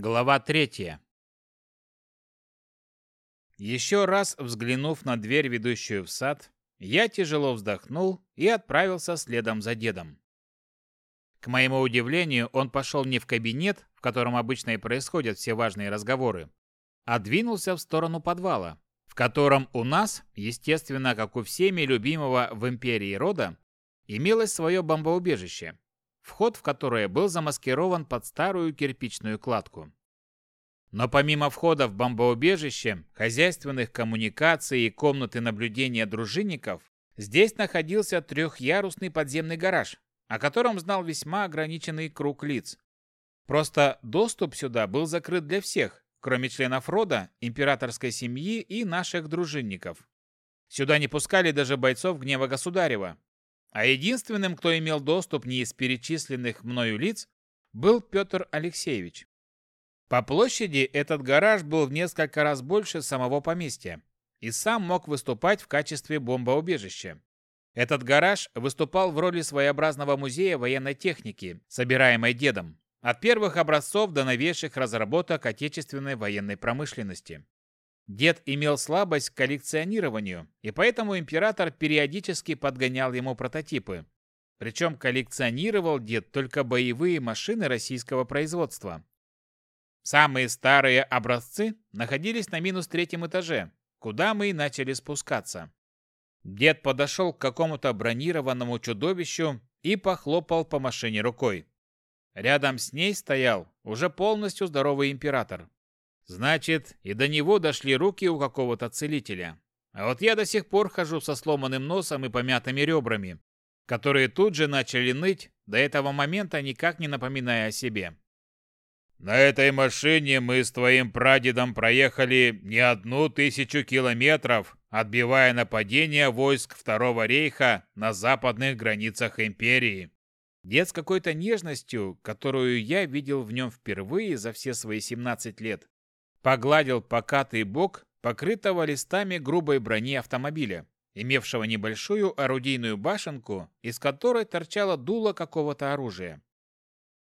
Глава третья. Еще раз взглянув на дверь, ведущую в сад, я тяжело вздохнул и отправился следом за дедом. К моему удивлению, он пошел не в кабинет, в котором обычно и происходят все важные разговоры, а двинулся в сторону подвала, в котором у нас, естественно, как у всеми любимого в империи рода, имелось свое бомбоубежище, вход в которое был замаскирован под старую кирпичную кладку. Но помимо входа в бомбоубежище, хозяйственных коммуникаций и комнаты наблюдения дружинников, здесь находился трехъярусный подземный гараж, о котором знал весьма ограниченный круг лиц. Просто доступ сюда был закрыт для всех, кроме членов рода, императорской семьи и наших дружинников. Сюда не пускали даже бойцов гнева государева, а единственным, кто имел доступ не из перечисленных мною лиц, был Петр Алексеевич. По площади этот гараж был в несколько раз больше самого поместья и сам мог выступать в качестве бомбоубежища. Этот гараж выступал в роли своеобразного музея военной техники, собираемой дедом, от первых образцов до новейших разработок отечественной военной промышленности. Дед имел слабость к коллекционированию, и поэтому император периодически подгонял ему прототипы. Причем коллекционировал дед только боевые машины российского производства. Самые старые образцы находились на минус третьем этаже, куда мы и начали спускаться. Дед подошел к какому-то бронированному чудовищу и похлопал по машине рукой. Рядом с ней стоял уже полностью здоровый император. Значит, и до него дошли руки у какого-то целителя. А вот я до сих пор хожу со сломанным носом и помятыми ребрами, которые тут же начали ныть, до этого момента никак не напоминая о себе. На этой машине мы с твоим прадедом проехали не одну тысячу километров, отбивая нападения войск Второго рейха на западных границах империи. Дед с какой-то нежностью, которую я видел в нем впервые за все свои 17 лет, Погладил покатый бок, покрытого листами грубой брони автомобиля, имевшего небольшую орудийную башенку, из которой торчало дуло какого-то оружия.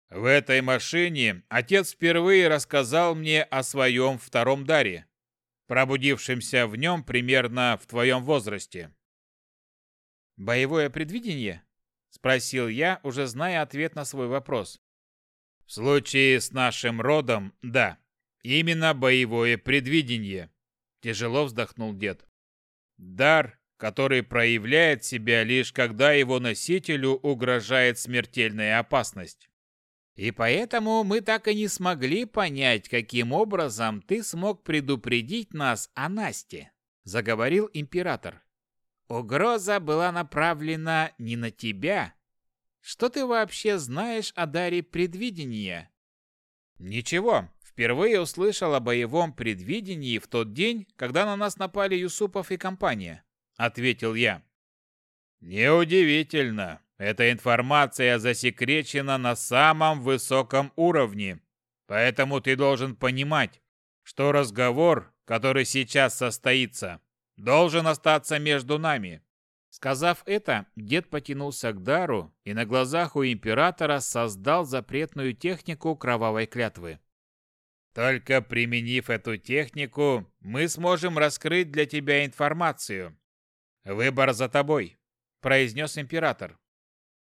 В этой машине отец впервые рассказал мне о своем втором даре, пробудившемся в нем примерно в твоем возрасте. «Боевое предвидение?» – спросил я, уже зная ответ на свой вопрос. «В случае с нашим родом – да», Именно боевое предвидение, тяжело вздохнул дед. Дар, который проявляет себя лишь когда его носителю угрожает смертельная опасность. И поэтому мы так и не смогли понять, каким образом ты смог предупредить нас о Насте, заговорил император. Угроза была направлена не на тебя. Что ты вообще знаешь о даре предвидения? Ничего, Впервые услышал о боевом предвидении в тот день, когда на нас напали Юсупов и компания, ответил я. Неудивительно. Эта информация засекречена на самом высоком уровне. Поэтому ты должен понимать, что разговор, который сейчас состоится, должен остаться между нами. Сказав это, дед потянулся к дару и на глазах у императора создал запретную технику кровавой клятвы. Только применив эту технику, мы сможем раскрыть для тебя информацию. Выбор за тобой, произнес император.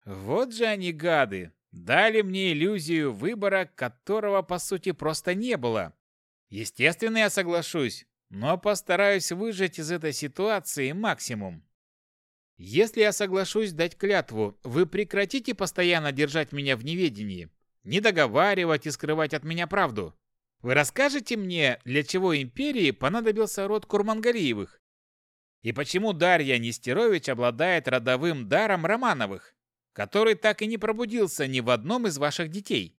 Вот же они гады, дали мне иллюзию выбора, которого по сути просто не было. Естественно, я соглашусь, но постараюсь выжать из этой ситуации максимум. Если я соглашусь дать клятву, вы прекратите постоянно держать меня в неведении, не договаривать и скрывать от меня правду. Вы расскажете мне, для чего империи понадобился род Курмангалиевых? И почему Дарья Нестерович обладает родовым даром Романовых, который так и не пробудился ни в одном из ваших детей?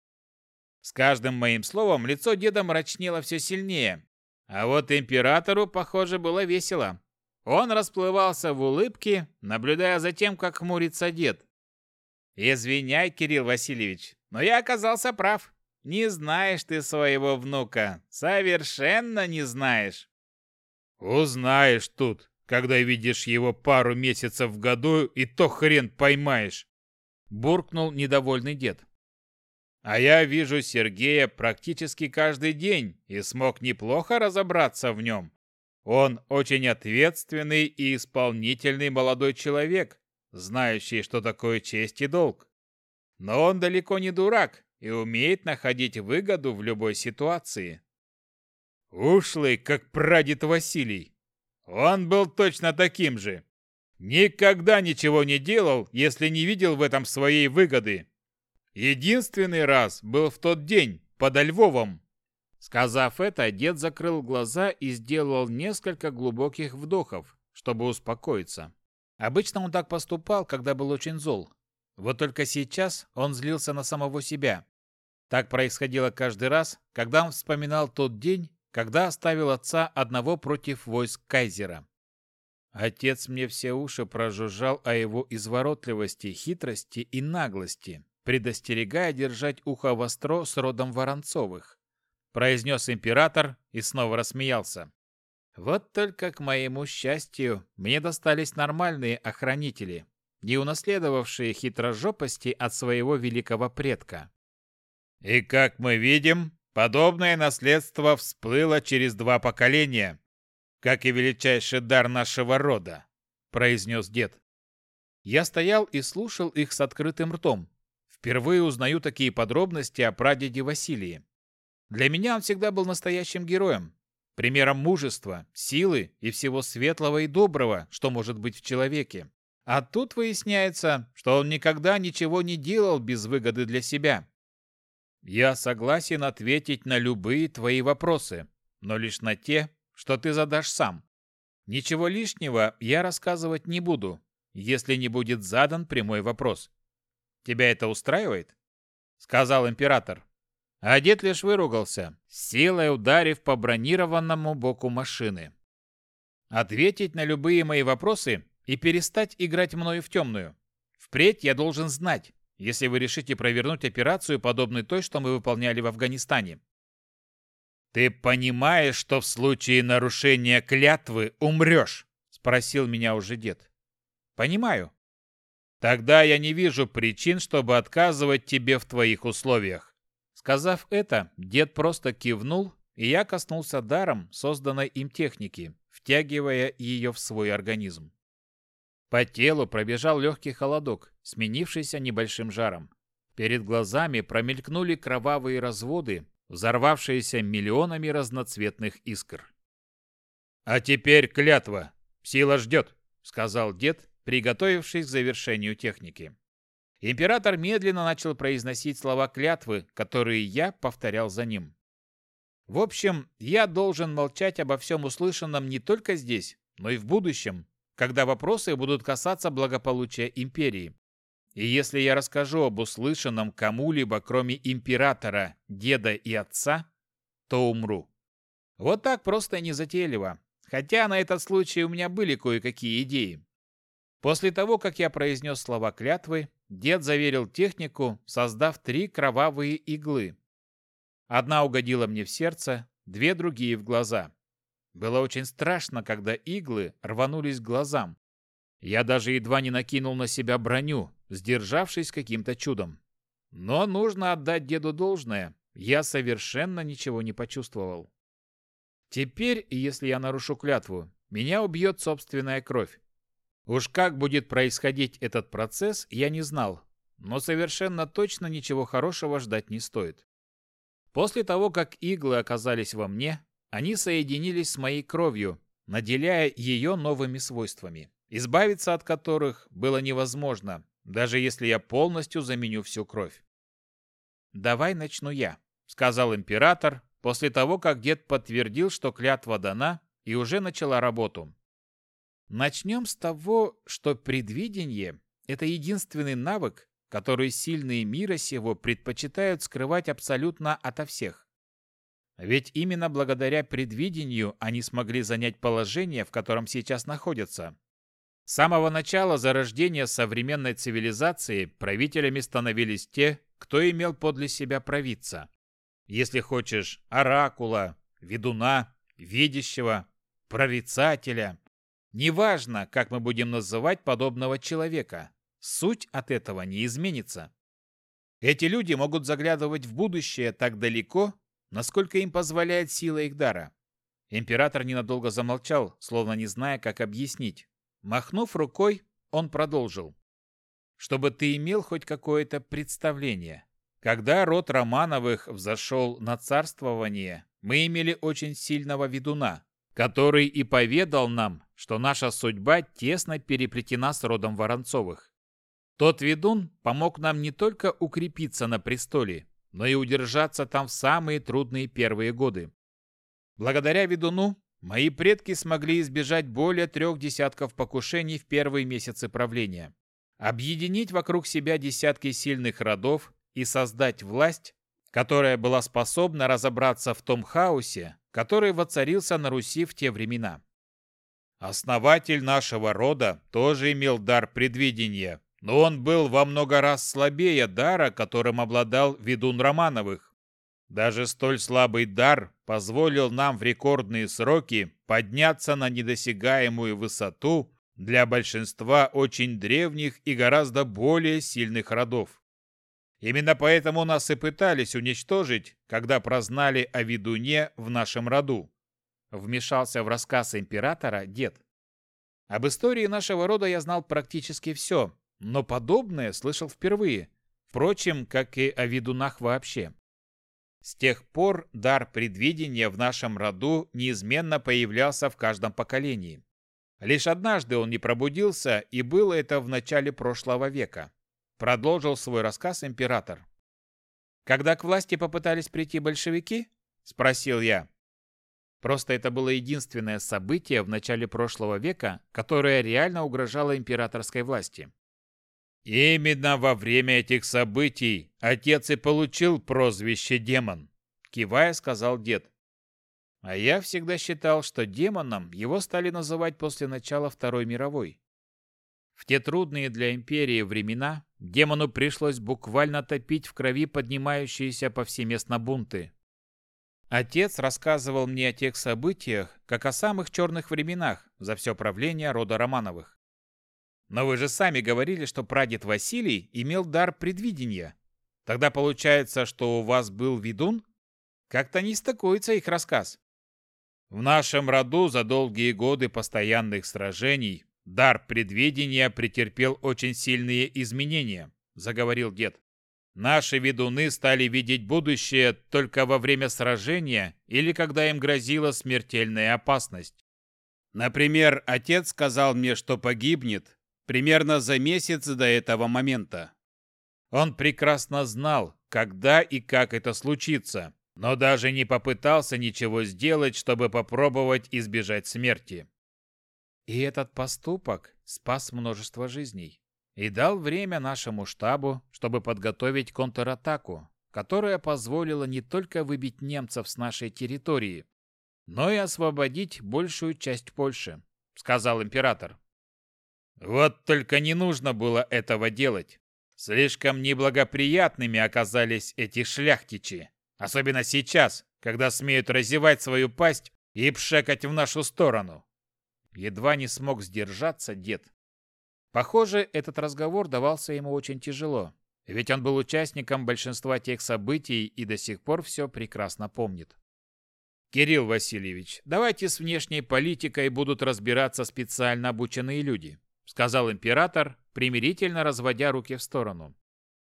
С каждым моим словом лицо деда мрачнело все сильнее, а вот императору, похоже, было весело. Он расплывался в улыбке, наблюдая за тем, как хмурится дед. «Извиняй, Кирилл Васильевич, но я оказался прав. Не знаешь ты своего внука, совершенно не знаешь. Узнаешь тут, когда видишь его пару месяцев в году, и то хрен поймаешь. Буркнул недовольный дед. А я вижу Сергея практически каждый день и смог неплохо разобраться в нем. Он очень ответственный и исполнительный молодой человек, знающий, что такое честь и долг. Но он далеко не дурак и умеет находить выгоду в любой ситуации. Ушлый, как прадед Василий. Он был точно таким же. Никогда ничего не делал, если не видел в этом своей выгоды. Единственный раз был в тот день, под Львовом. Сказав это, дед закрыл глаза и сделал несколько глубоких вдохов, чтобы успокоиться. Обычно он так поступал, когда был очень зол. Вот только сейчас он злился на самого себя. Так происходило каждый раз, когда он вспоминал тот день, когда оставил отца одного против войск кайзера. Отец мне все уши прожужжал о его изворотливости, хитрости и наглости, предостерегая держать ухо востро с родом Воронцовых произнес император и снова рассмеялся. Вот только к моему счастью, мне достались нормальные охранители, не унаследовавшие хитрожопости от своего великого предка. И как мы видим, подобное наследство всплыло через два поколения, как и величайший дар нашего рода, произнес дед. Я стоял и слушал их с открытым ртом. Впервые узнаю такие подробности о прадеде Василии. Для меня он всегда был настоящим героем, примером мужества, силы и всего светлого и доброго, что может быть в человеке. А тут выясняется, что он никогда ничего не делал без выгоды для себя. Я согласен ответить на любые твои вопросы, но лишь на те, что ты задашь сам. Ничего лишнего я рассказывать не буду, если не будет задан прямой вопрос. Тебя это устраивает? Сказал император. Дед лишь выругался, силой ударив по бронированному боку машины. Ответить на любые мои вопросы и перестать играть мною в темную. Впредь я должен знать, если вы решите провернуть операцию, подобной той, что мы выполняли в Афганистане. «Ты понимаешь, что в случае нарушения клятвы умрешь?» – спросил меня уже дед. «Понимаю». «Тогда я не вижу причин, чтобы отказывать тебе в твоих условиях. Сказав это, дед просто кивнул, и я коснулся даром созданной им техники, втягивая ее в свой организм. По телу пробежал легкий холодок, сменившийся небольшим жаром. Перед глазами промелькнули кровавые разводы, взорвавшиеся миллионами разноцветных искр. «А теперь клятва! Сила ждет!» — сказал дед, приготовившись к завершению техники. Император медленно начал произносить слова клятвы, которые я повторял за ним. В общем, я должен молчать обо всем услышанном не только здесь, но и в будущем, когда вопросы будут касаться благополучия империи. И если я расскажу об услышанном кому-либо, кроме императора, деда и отца, то умру. Вот так просто и незатейливо. Хотя на этот случай у меня были кое-какие идеи. После того, как я произнес слова клятвы, Дед заверил технику, создав три кровавые иглы. Одна угодила мне в сердце, две другие в глаза. Было очень страшно, когда иглы рванулись к глазам. Я даже едва не накинул на себя броню, сдержавшись каким-то чудом. Но нужно отдать деду должное, я совершенно ничего не почувствовал. Теперь, если я нарушу клятву, меня убьет собственная кровь. Уж как будет происходить этот процесс, я не знал, но совершенно точно ничего хорошего ждать не стоит. После того, как иглы оказались во мне, они соединились с моей кровью, наделяя ее новыми свойствами, избавиться от которых было невозможно, даже если я полностью заменю всю кровь. «Давай начну я», — сказал император, после того, как дед подтвердил, что клятва дана и уже начала работу. Начнем с того, что предвидение – это единственный навык, который сильные мира сего предпочитают скрывать абсолютно ото всех. Ведь именно благодаря предвидению они смогли занять положение, в котором сейчас находятся. С самого начала зарождения современной цивилизации правителями становились те, кто имел подле себя провидца. Если хочешь, оракула, ведуна, видящего, прорицателя, Неважно, как мы будем называть подобного человека, суть от этого не изменится. Эти люди могут заглядывать в будущее так далеко, насколько им позволяет сила их дара. Император ненадолго замолчал, словно не зная, как объяснить. Махнув рукой, он продолжил. «Чтобы ты имел хоть какое-то представление. Когда род Романовых взошел на царствование, мы имели очень сильного ведуна, который и поведал нам, что наша судьба тесно переплетена с родом Воронцовых. Тот ведун помог нам не только укрепиться на престоле, но и удержаться там в самые трудные первые годы. Благодаря ведуну мои предки смогли избежать более трех десятков покушений в первые месяцы правления, объединить вокруг себя десятки сильных родов и создать власть, которая была способна разобраться в том хаосе, который воцарился на Руси в те времена. Основатель нашего рода тоже имел дар предвидения, но он был во много раз слабее дара, которым обладал ведун Романовых. Даже столь слабый дар позволил нам в рекордные сроки подняться на недосягаемую высоту для большинства очень древних и гораздо более сильных родов. Именно поэтому нас и пытались уничтожить, когда прознали о ведуне в нашем роду. Вмешался в рассказ императора дед. Об истории нашего рода я знал практически все, но подобное слышал впервые, впрочем, как и о ведунах вообще. С тех пор дар предвидения в нашем роду неизменно появлялся в каждом поколении. Лишь однажды он не пробудился, и было это в начале прошлого века. Продолжил свой рассказ император. «Когда к власти попытались прийти большевики?» – спросил я. Просто это было единственное событие в начале прошлого века, которое реально угрожало императорской власти. Именно во время этих событий отец и получил прозвище демон, кивая, сказал дед. А я всегда считал, что демоном его стали называть после начала Второй мировой. В те трудные для империи времена демону пришлось буквально топить в крови поднимающиеся повсеместно бунты. Отец рассказывал мне о тех событиях, как о самых черных временах за все правление рода Романовых. Но вы же сами говорили, что прадед Василий имел дар предвидения. Тогда получается, что у вас был ведун? Как-то не стыкуется их рассказ. В нашем роду за долгие годы постоянных сражений дар предвидения претерпел очень сильные изменения, заговорил дед. Наши ведуны стали видеть будущее только во время сражения или когда им грозила смертельная опасность. Например, отец сказал мне, что погибнет, примерно за месяц до этого момента. Он прекрасно знал, когда и как это случится, но даже не попытался ничего сделать, чтобы попробовать избежать смерти. И этот поступок спас множество жизней и дал время нашему штабу, чтобы подготовить контратаку, которая позволила не только выбить немцев с нашей территории, но и освободить большую часть Польши, сказал император. Вот только не нужно было этого делать. Слишком неблагоприятными оказались эти шляхтичи. Особенно сейчас, когда смеют разевать свою пасть и пшекать в нашу сторону. Едва не смог сдержаться дед. Похоже, этот разговор давался ему очень тяжело, ведь он был участником большинства тех событий и до сих пор все прекрасно помнит. Кирилл Васильевич, давайте с внешней политикой будут разбираться специально обученные люди сказал император, примирительно разводя руки в сторону.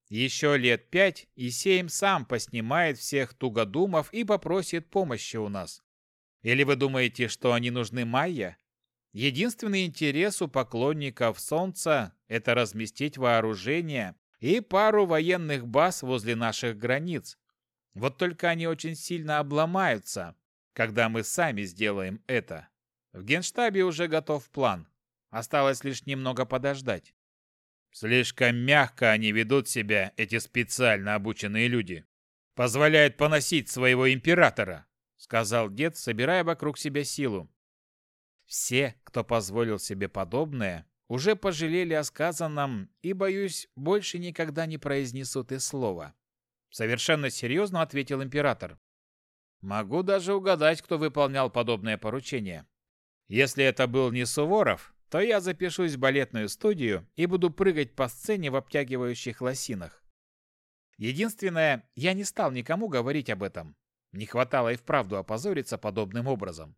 Еще лет пять, и Сейм сам поснимает всех тугодумов и попросит помощи у нас. Или вы думаете, что они нужны Майя? Единственный интерес у поклонников Солнца – это разместить вооружение и пару военных баз возле наших границ. Вот только они очень сильно обломаются, когда мы сами сделаем это. В Генштабе уже готов план. Осталось лишь немного подождать. Слишком мягко они ведут себя, эти специально обученные люди. Позволяют поносить своего императора, сказал дед, собирая вокруг себя силу. Все, кто позволил себе подобное, уже пожалели о сказанном и, боюсь, больше никогда не произнесут и слова. Совершенно серьезно ответил император. Могу даже угадать, кто выполнял подобное поручение. Если это был не Суворов, то я запишусь в балетную студию и буду прыгать по сцене в обтягивающих лосинах. Единственное, я не стал никому говорить об этом. Не хватало и вправду опозориться подобным образом.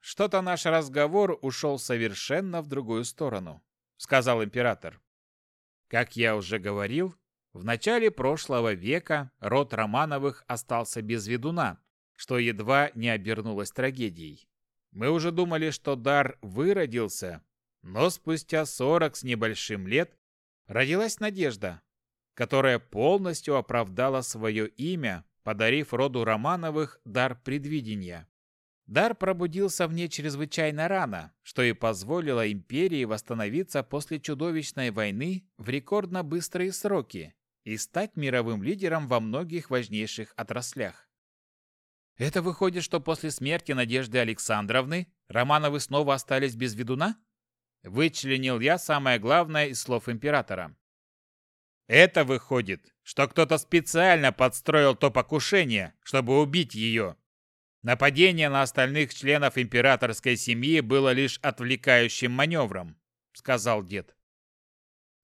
Что-то наш разговор ушел совершенно в другую сторону, сказал император. Как я уже говорил, в начале прошлого века род Романовых остался без ведуна, что едва не обернулось трагедией. Мы уже думали, что дар выродился, но спустя сорок с небольшим лет родилась надежда, которая полностью оправдала свое имя, подарив роду Романовых дар предвидения. Дар пробудился в ней чрезвычайно рано, что и позволило империи восстановиться после чудовищной войны в рекордно быстрые сроки и стать мировым лидером во многих важнейших отраслях. Это выходит, что после смерти Надежды Александровны Романовы снова остались без ведуна? Вычленил я самое главное из слов императора. Это выходит, что кто-то специально подстроил то покушение, чтобы убить ее. Нападение на остальных членов императорской семьи было лишь отвлекающим маневром, сказал дед.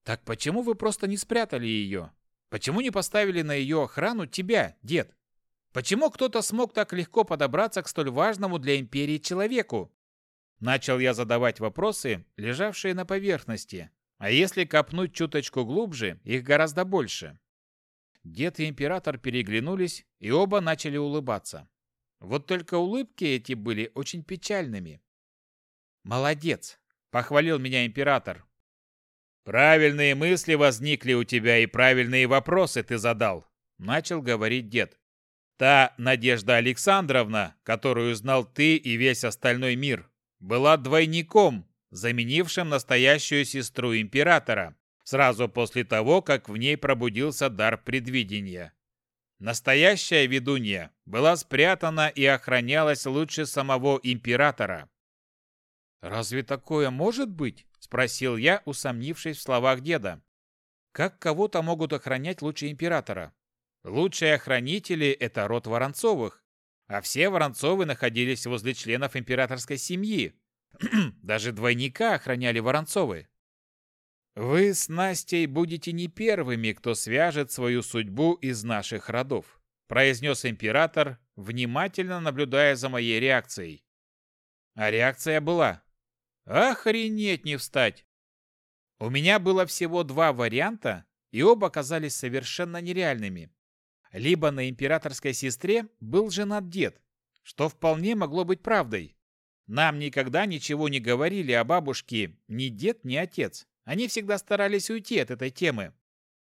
Так почему вы просто не спрятали ее? Почему не поставили на ее охрану тебя, дед? Почему кто-то смог так легко подобраться к столь важному для империи человеку? Начал я задавать вопросы, лежавшие на поверхности, а если копнуть чуточку глубже, их гораздо больше. Дед и император переглянулись, и оба начали улыбаться. Вот только улыбки эти были очень печальными. «Молодец!» — похвалил меня император. «Правильные мысли возникли у тебя, и правильные вопросы ты задал», — начал говорить дед. «Та Надежда Александровна, которую знал ты и весь остальной мир, была двойником, заменившим настоящую сестру императора, сразу после того, как в ней пробудился дар предвидения. Настоящая ведунья была спрятана и охранялась лучше самого императора. «Разве такое может быть?» – спросил я, усомнившись в словах деда. «Как кого-то могут охранять лучше императора? Лучшие охранители – это род Воронцовых, а все Воронцовы находились возле членов императорской семьи, Даже двойника охраняли Воронцовы. Вы с Настей будете не первыми, кто свяжет свою судьбу из наших родов, произнес император, внимательно наблюдая за моей реакцией. А реакция была: охренеть не встать. У меня было всего два варианта, и оба казались совершенно нереальными. Либо на императорской сестре был женат дед, что вполне могло быть правдой. Нам никогда ничего не говорили о бабушке ни дед, ни отец. Они всегда старались уйти от этой темы.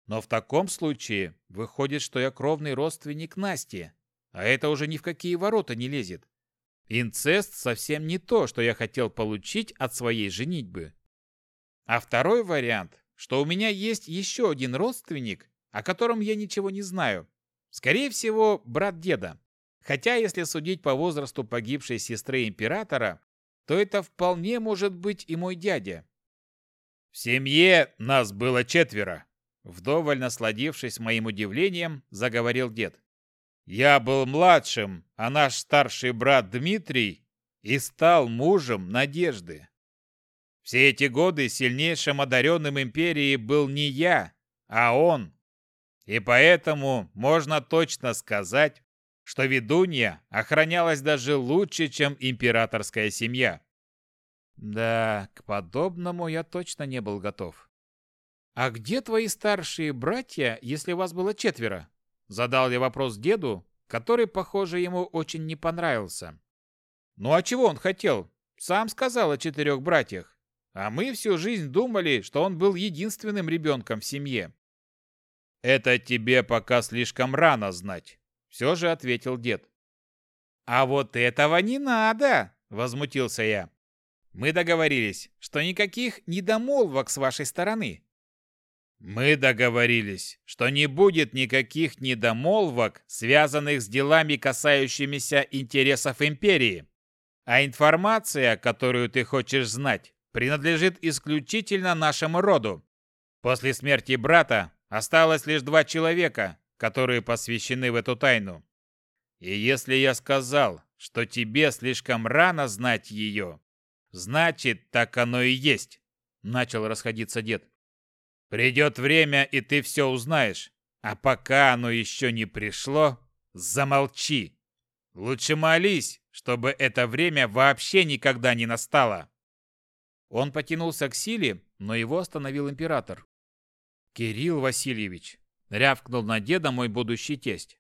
Но в таком случае выходит, что я кровный родственник Насти, а это уже ни в какие ворота не лезет. Инцест совсем не то, что я хотел получить от своей женитьбы. А второй вариант, что у меня есть еще один родственник, о котором я ничего не знаю. Скорее всего, брат деда. Хотя, если судить по возрасту погибшей сестры императора, то это вполне может быть и мой дядя. В семье нас было четверо. Вдоволь насладившись моим удивлением, заговорил дед. Я был младшим, а наш старший брат Дмитрий и стал мужем Надежды. Все эти годы сильнейшим одаренным империи был не я, а он. И поэтому можно точно сказать, что ведунья охранялась даже лучше, чем императорская семья. Да, к подобному я точно не был готов. «А где твои старшие братья, если вас было четверо?» Задал я вопрос деду, который, похоже, ему очень не понравился. «Ну а чего он хотел? Сам сказал о четырех братьях. А мы всю жизнь думали, что он был единственным ребенком в семье». «Это тебе пока слишком рано знать. Все же ответил дед. «А вот этого не надо!» – возмутился я. «Мы договорились, что никаких недомолвок с вашей стороны». «Мы договорились, что не будет никаких недомолвок, связанных с делами, касающимися интересов империи. А информация, которую ты хочешь знать, принадлежит исключительно нашему роду. После смерти брата осталось лишь два человека, которые посвящены в эту тайну. И если я сказал, что тебе слишком рано знать ее, значит, так оно и есть, начал расходиться дед. Придет время, и ты все узнаешь. А пока оно еще не пришло, замолчи. Лучше молись, чтобы это время вообще никогда не настало. Он потянулся к силе, но его остановил император. «Кирилл Васильевич!» — рявкнул на деда мой будущий тесть.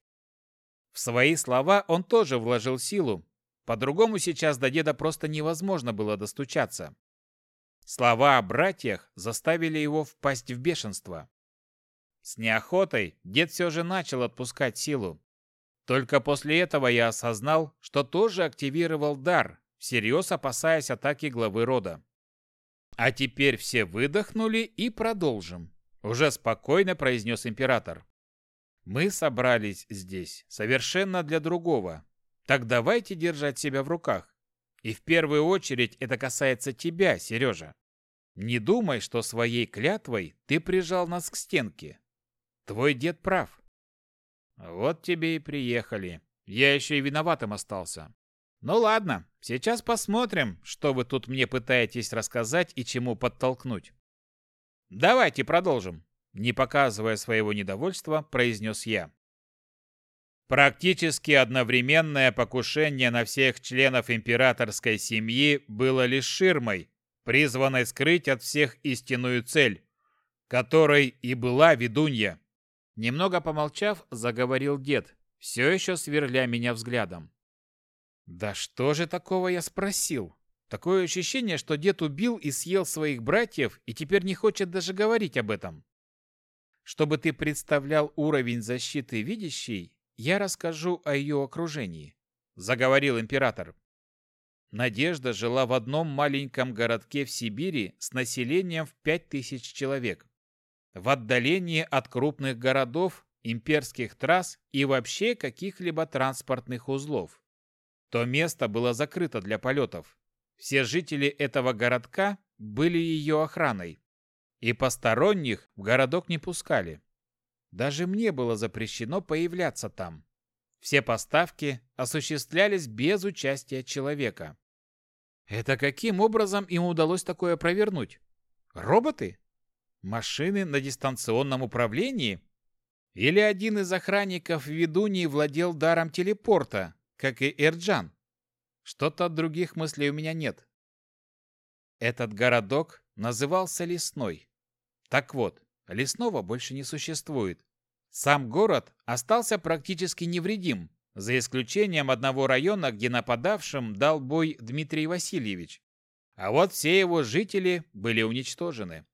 В свои слова он тоже вложил силу. По-другому сейчас до деда просто невозможно было достучаться. Слова о братьях заставили его впасть в бешенство. С неохотой дед все же начал отпускать силу. Только после этого я осознал, что тоже активировал дар, всерьез опасаясь атаки главы рода. А теперь все выдохнули и продолжим. Уже спокойно произнес император. Мы собрались здесь совершенно для другого. Так давайте держать себя в руках. И в первую очередь это касается тебя, Сережа. Не думай, что своей клятвой ты прижал нас к стенке. Твой дед прав. Вот тебе и приехали. Я еще и виноватым остался. Ну ладно, сейчас посмотрим, что вы тут мне пытаетесь рассказать и чему подтолкнуть. Давайте продолжим, не показывая своего недовольства, произнес я. Практически одновременное покушение на всех членов императорской семьи было лишь ширмой, призванной скрыть от всех истинную цель, которой и была ведунья. Немного помолчав, заговорил дед, все еще сверля меня взглядом. Да что же такого я спросил? Такое ощущение, что дед убил и съел своих братьев и теперь не хочет даже говорить об этом. Чтобы ты представлял уровень защиты видящей, я расскажу о ее окружении, заговорил император. Надежда жила в одном маленьком городке в Сибири с населением в пять тысяч человек. В отдалении от крупных городов, имперских трасс и вообще каких-либо транспортных узлов. То место было закрыто для полетов. Все жители этого городка были ее охраной. И посторонних в городок не пускали. Даже мне было запрещено появляться там. Все поставки осуществлялись без участия человека. Это каким образом им удалось такое провернуть? Роботы? Машины на дистанционном управлении? Или один из охранников ведуньи владел даром телепорта, как и Эрджан? Что-то от других мыслей у меня нет. Этот городок назывался Лесной. Так вот, Лесного больше не существует. Сам город остался практически невредим, за исключением одного района, где нападавшим дал бой Дмитрий Васильевич. А вот все его жители были уничтожены.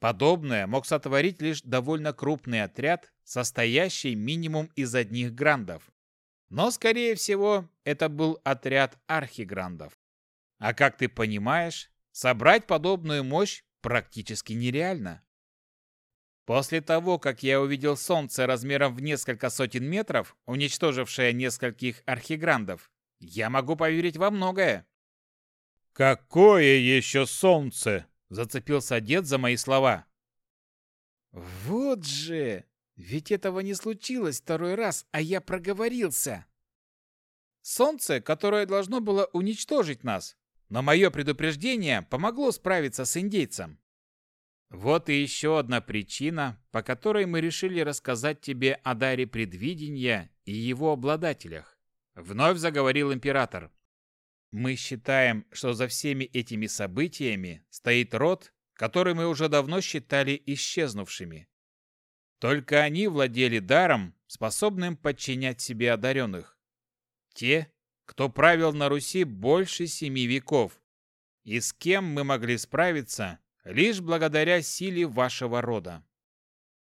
Подобное мог сотворить лишь довольно крупный отряд, состоящий минимум из одних грандов. Но, скорее всего, это был отряд архиграндов. А как ты понимаешь, собрать подобную мощь практически нереально. После того, как я увидел солнце размером в несколько сотен метров, уничтожившее нескольких архиграндов, я могу поверить во многое. «Какое еще солнце?» – зацепился дед за мои слова. «Вот же! Ведь этого не случилось второй раз, а я проговорился!» «Солнце, которое должно было уничтожить нас, но мое предупреждение помогло справиться с индейцем. Вот и еще одна причина, по которой мы решили рассказать тебе о даре предвидения и его обладателях. Вновь заговорил император. Мы считаем, что за всеми этими событиями стоит род, который мы уже давно считали исчезнувшими. Только они владели даром, способным подчинять себе одаренных. Те, кто правил на Руси больше семи веков, и с кем мы могли справиться, лишь благодаря силе вашего рода.